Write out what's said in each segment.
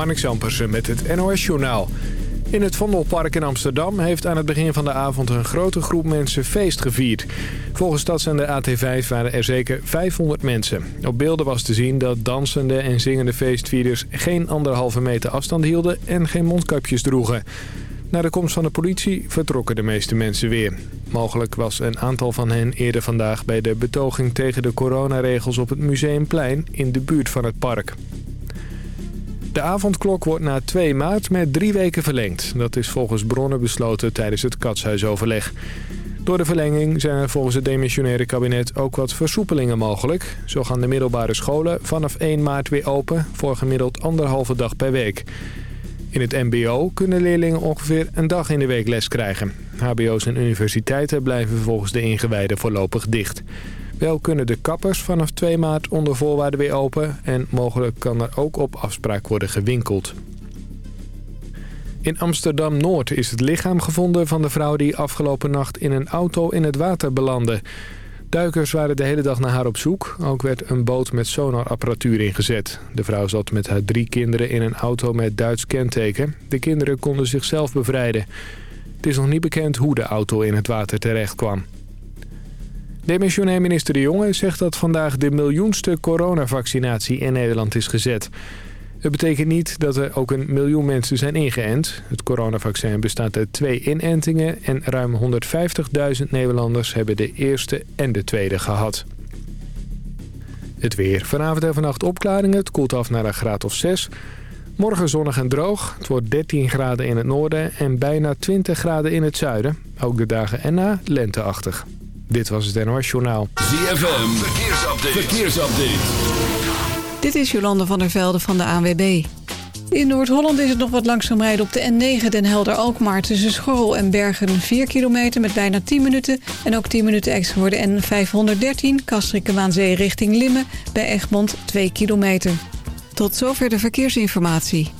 Marnik Zampersen met het NOS-journaal. In het Vondelpark in Amsterdam heeft aan het begin van de avond een grote groep mensen feest gevierd. Volgens de AT5 waren er zeker 500 mensen. Op beelden was te zien dat dansende en zingende feestvierders geen anderhalve meter afstand hielden en geen mondkapjes droegen. Na de komst van de politie vertrokken de meeste mensen weer. Mogelijk was een aantal van hen eerder vandaag bij de betoging tegen de coronaregels op het Museumplein in de buurt van het park. De avondklok wordt na 2 maart met drie weken verlengd. Dat is volgens bronnen besloten tijdens het katshuisoverleg. Door de verlenging zijn er volgens het demissionaire kabinet ook wat versoepelingen mogelijk. Zo gaan de middelbare scholen vanaf 1 maart weer open voor gemiddeld anderhalve dag per week. In het mbo kunnen leerlingen ongeveer een dag in de week les krijgen. hbo's en universiteiten blijven volgens de ingewijden voorlopig dicht. Wel kunnen de kappers vanaf 2 maart onder voorwaarden weer open... en mogelijk kan er ook op afspraak worden gewinkeld. In Amsterdam-Noord is het lichaam gevonden van de vrouw die afgelopen nacht in een auto in het water belandde. Duikers waren de hele dag naar haar op zoek. Ook werd een boot met sonarapparatuur ingezet. De vrouw zat met haar drie kinderen in een auto met Duits kenteken. De kinderen konden zichzelf bevrijden. Het is nog niet bekend hoe de auto in het water terecht kwam. Demissionair minister De Jonge zegt dat vandaag de miljoenste coronavaccinatie in Nederland is gezet. Het betekent niet dat er ook een miljoen mensen zijn ingeënt. Het coronavaccin bestaat uit twee inentingen en ruim 150.000 Nederlanders hebben de eerste en de tweede gehad. Het weer. Vanavond en vannacht opklaringen. Het koelt af naar een graad of 6. Morgen zonnig en droog. Het wordt 13 graden in het noorden en bijna 20 graden in het zuiden. Ook de dagen erna lenteachtig. Dit was het NOS Journaal. ZFM, verkeersupdate. verkeersupdate. Dit is Jolande van der Velde van de ANWB. In Noord-Holland is het nog wat langzaam rijden op de N9 Den Helder-Alkmaar... tussen Schorrel en Bergen 4 kilometer met bijna 10 minuten... en ook 10 minuten extra voor de N513 Kastrikke richting Limmen... bij Egmond 2 kilometer. Tot zover de verkeersinformatie.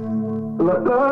Love.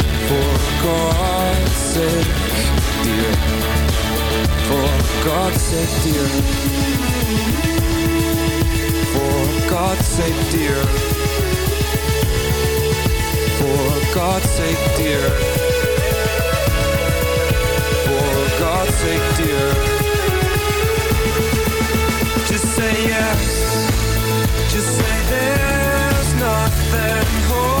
For God's sake, dear. For God's sake, dear. For God's sake, dear. For God's sake, dear. For God's sake, dear. Just say yes. Just say there's nothing holding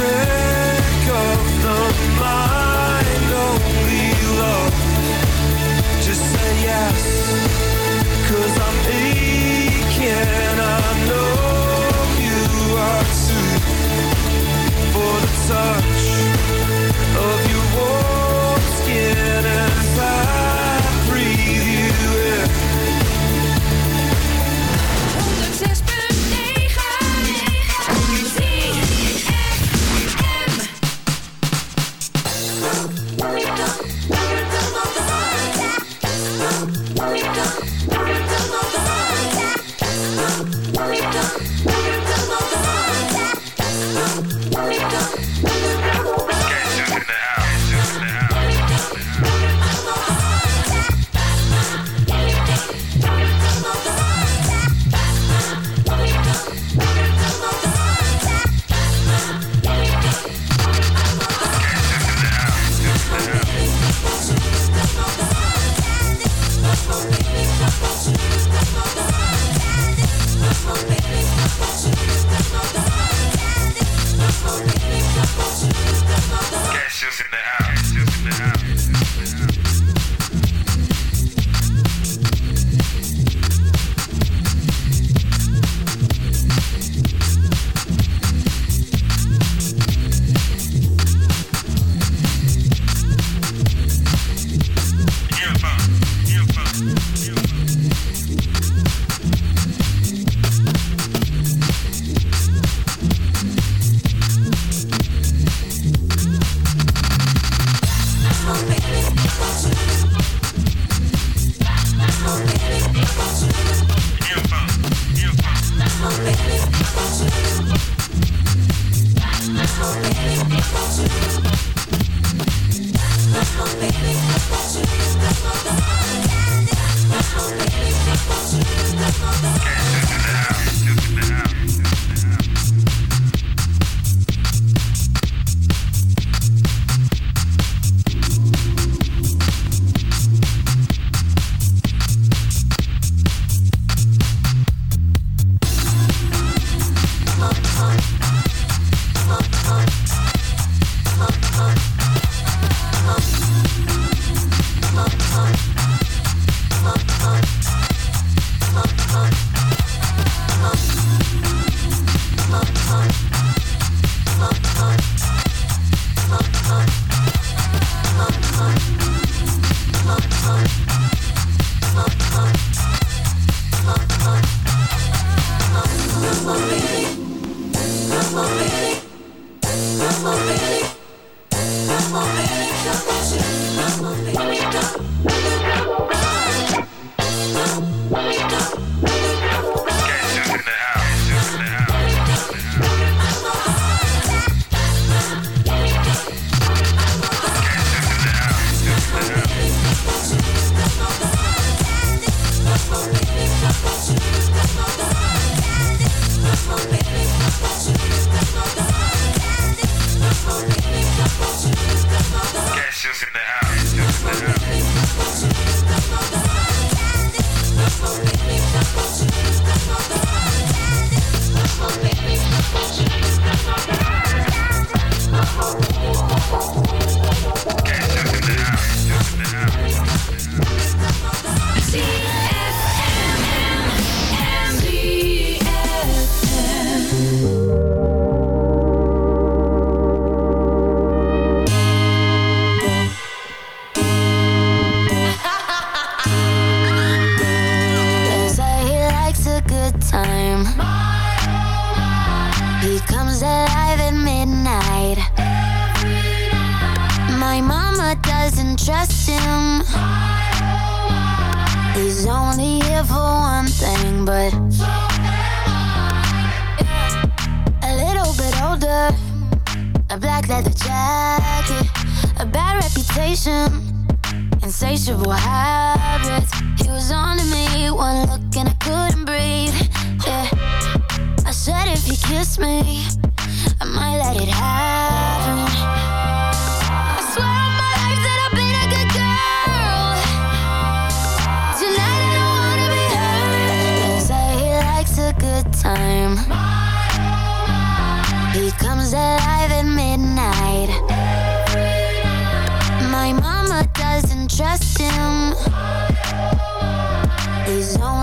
trick of the mind Only love. Just say yes Cause I'm aching. I know you are too. For the time.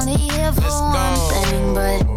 only here for one thing, but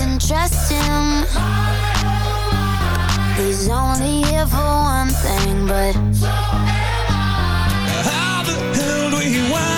And trust him. He's only here for one thing, but so am I. How the hell do we wind?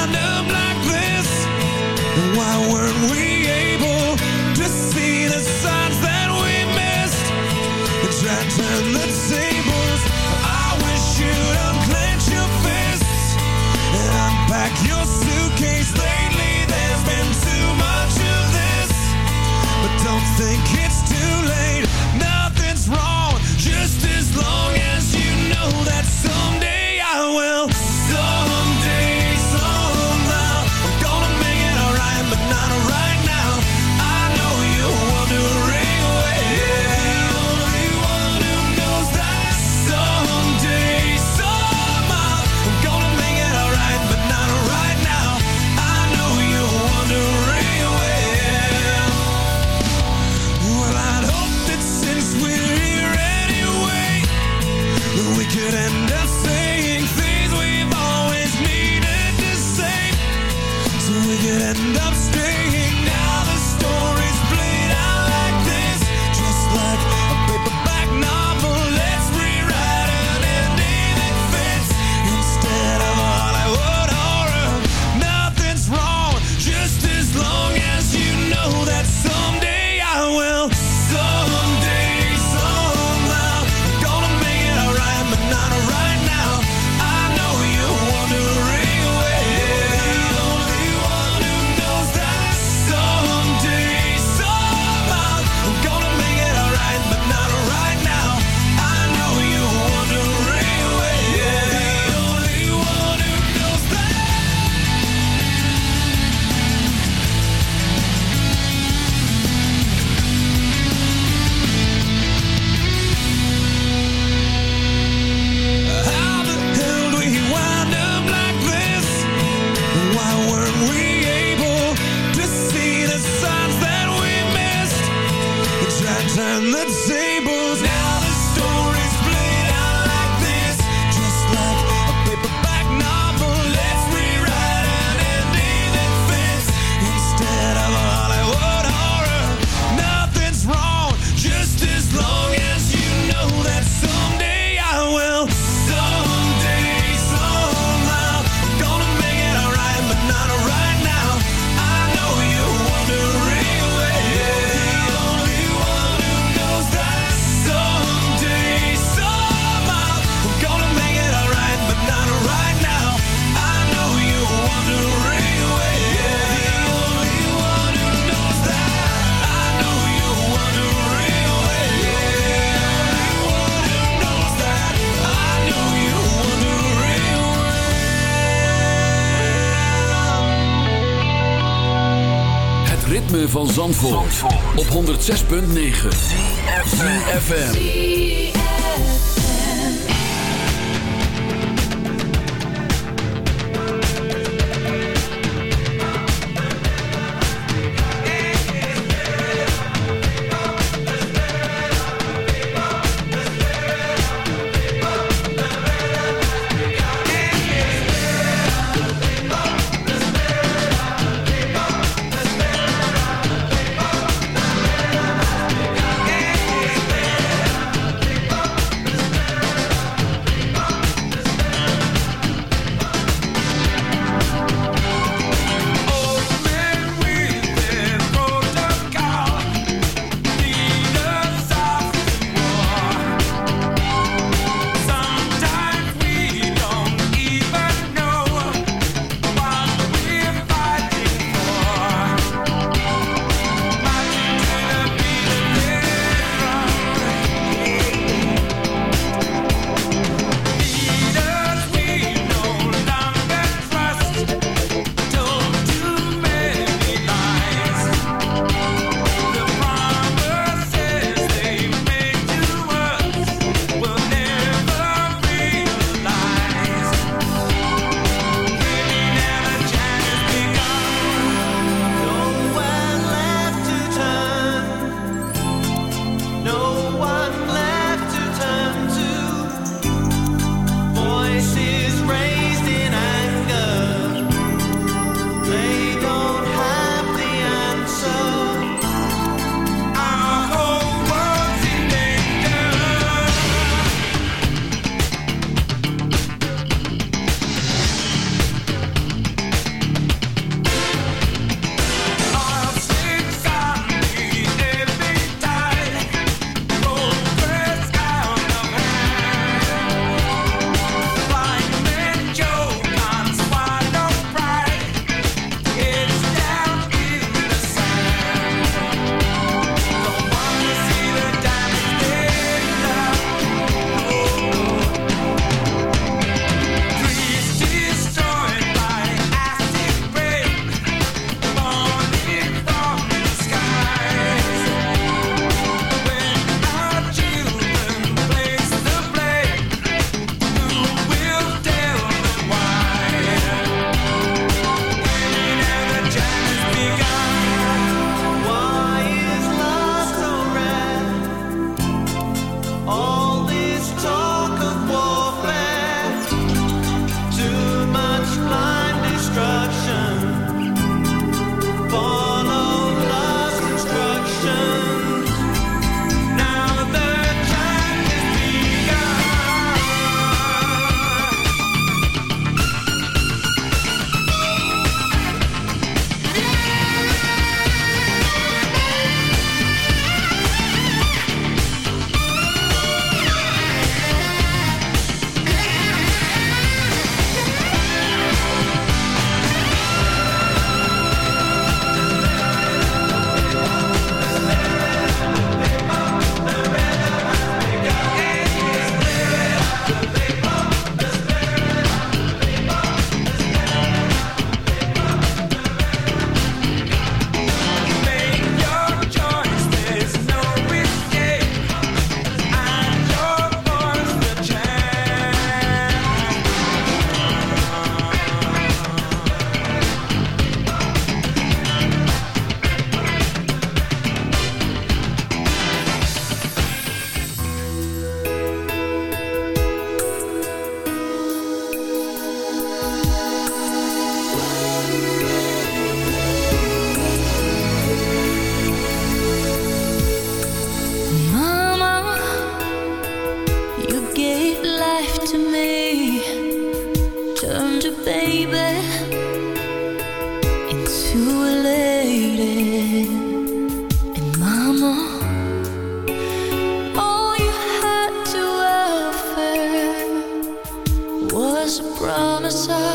And I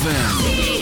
ZFM.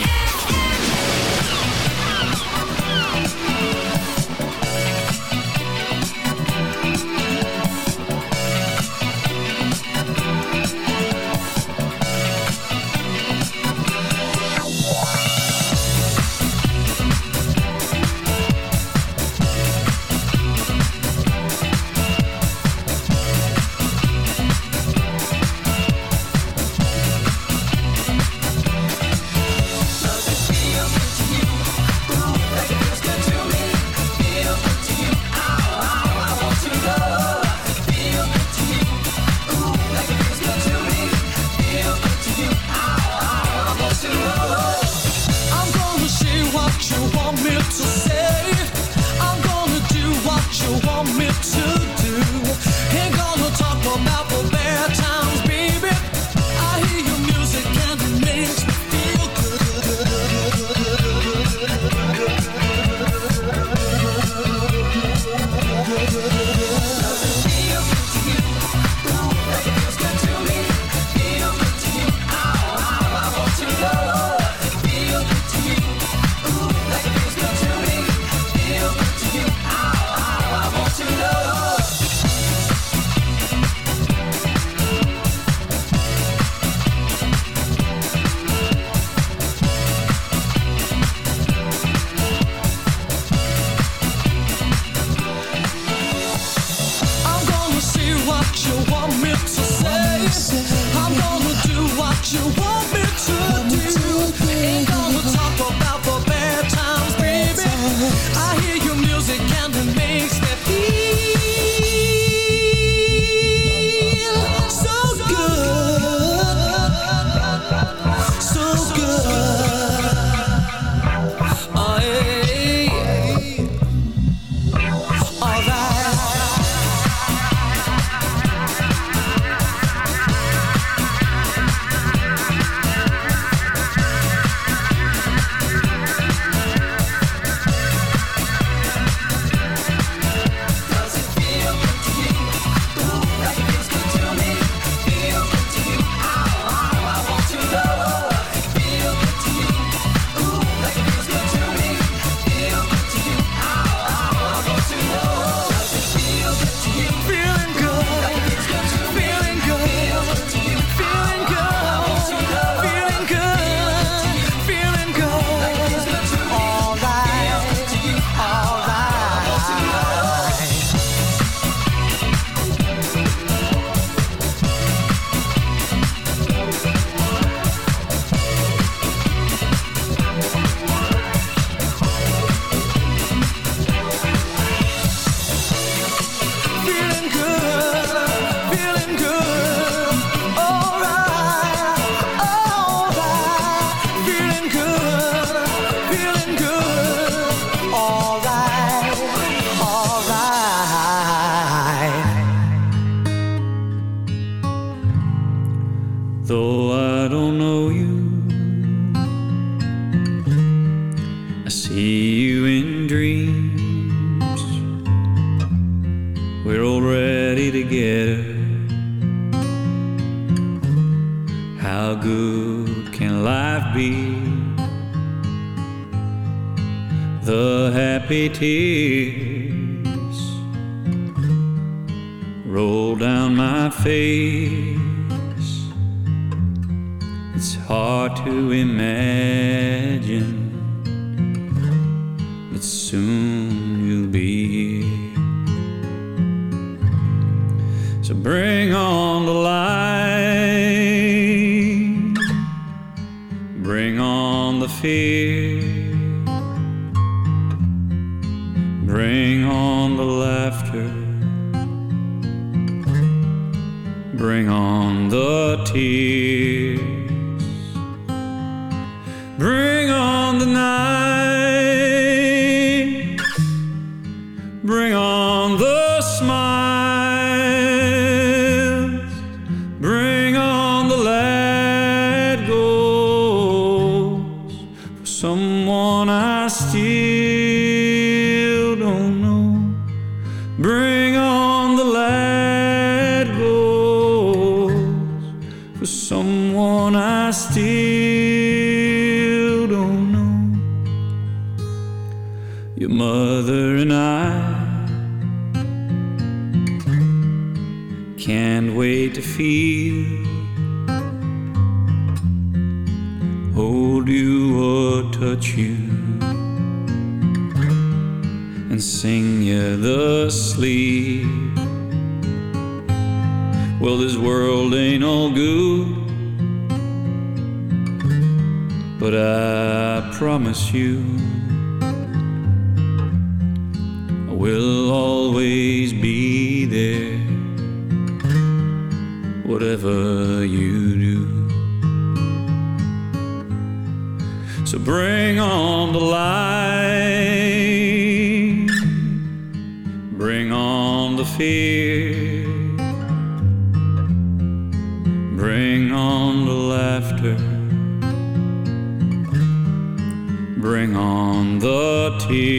your music and it makes me feel. How good can life be? The happy tears roll down my face. It's hard to imagine, but soon you'll be here. So bring on the light. of. Bring on the laughter. Bring on the tears. Bring on the night. asleep. Well, this world ain't all good, but I promise you, I will always be there, whatever you do. So bring on the light. Bring on the laughter. Bring on the tears.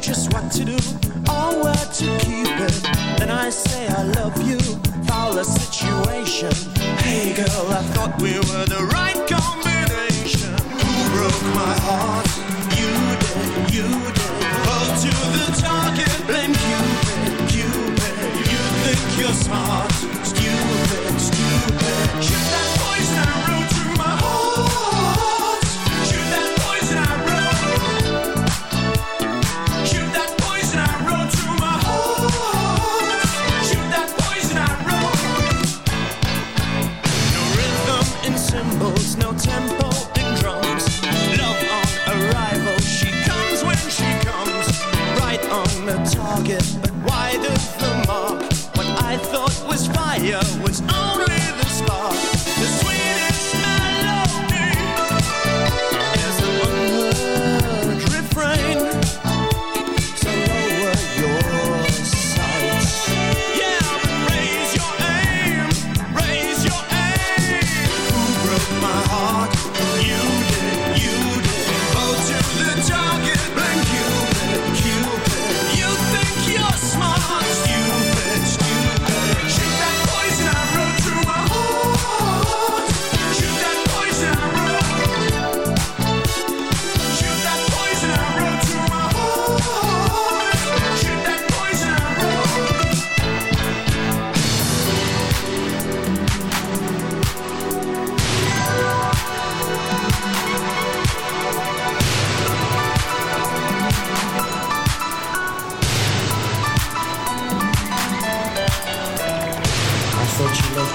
just what to do or where to keep it. Then I say I love you, foul the situation. Hey girl, I thought we were the right combination. Who broke my heart? You did, you did. Pulled to the target, blame Cupid, Cupid. You think you're smart, stupid, stupid. Shoot that poison that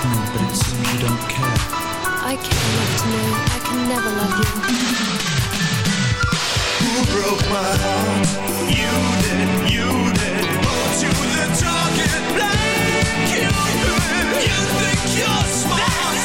thought you loved but it seems you don't care. I care enough to know I can never love you. Who broke my heart? You did, you did. To the target blank, you did. You think you're smart,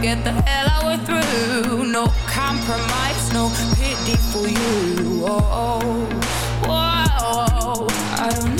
get the hell out of through. No compromise, no pity for you. Oh, oh, oh I don't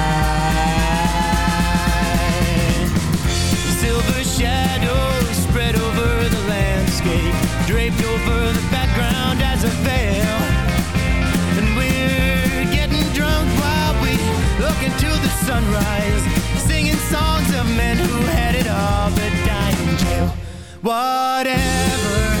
draped over the background as I fail. And we're getting drunk while we look into the sunrise, singing songs of men who had it all but died in jail. Whatever.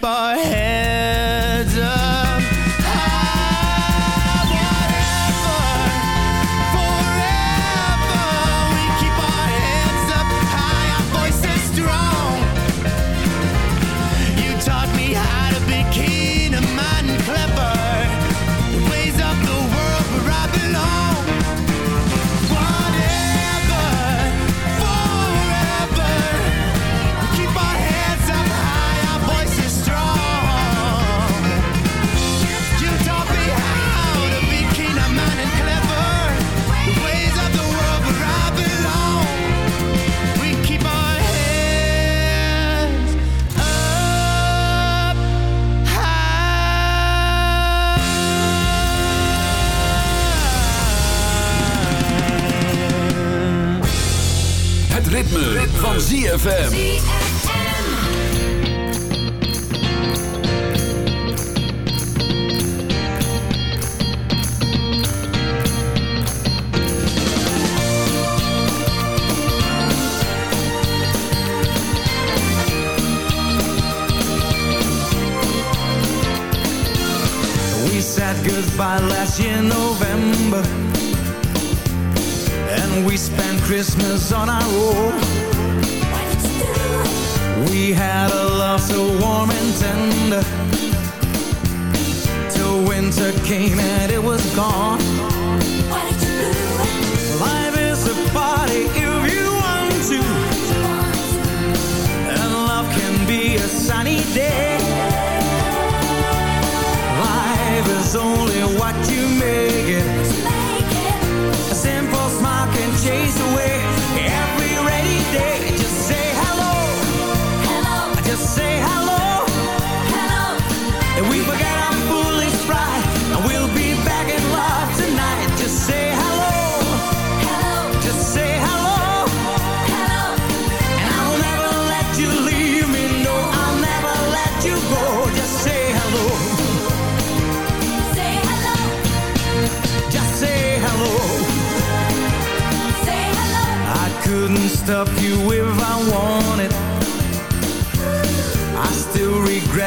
boy. ZFM.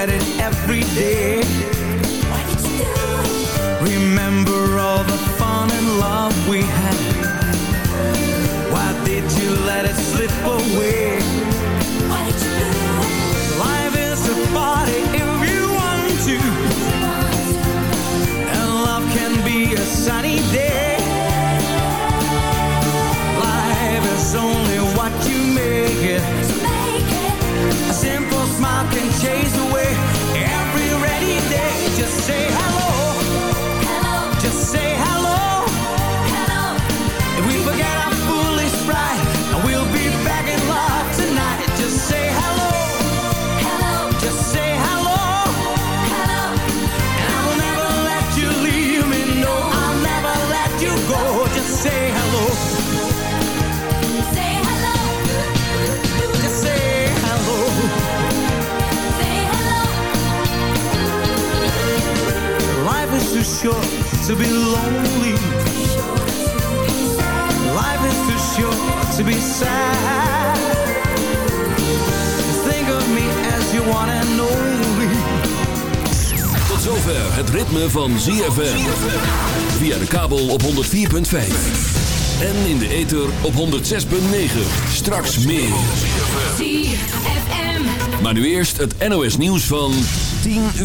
at it every day. Remember all the fun and love we had. to be lonely. Is too short to be. Think of me as you want only. Tot zover het ritme van ZFM. Via de kabel op 104.5. En in de ether op 106.9. Straks meer. Maar nu eerst het NOS nieuws van 10 uur.